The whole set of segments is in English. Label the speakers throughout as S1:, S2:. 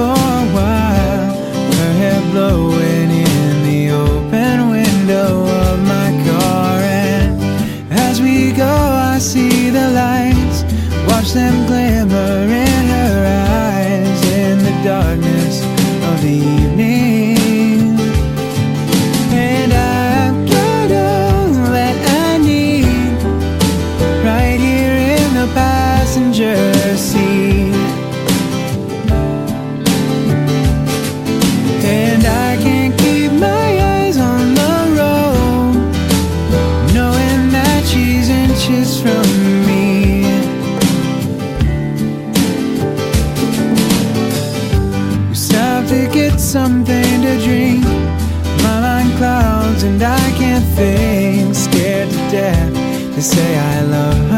S1: for a while. Her hair blowing in the open window of my car. And as we go, I see the lights, watch them ashes from me. We stopped to get something to drink. My mind clouds and I can't think. Scared to death. They say I love.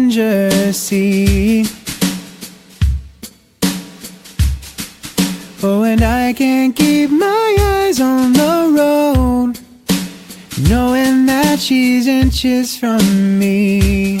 S1: passenger seat. Oh, and I can't keep my eyes on the road, knowing that she's inches from me.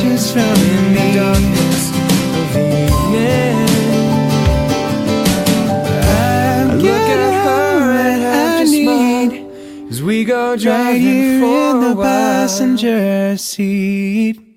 S1: ashes found in the
S2: darkness of evening.
S1: I
S2: look at her and have
S1: I
S2: to smile as we go driving for
S1: the
S2: while.
S1: passenger seat.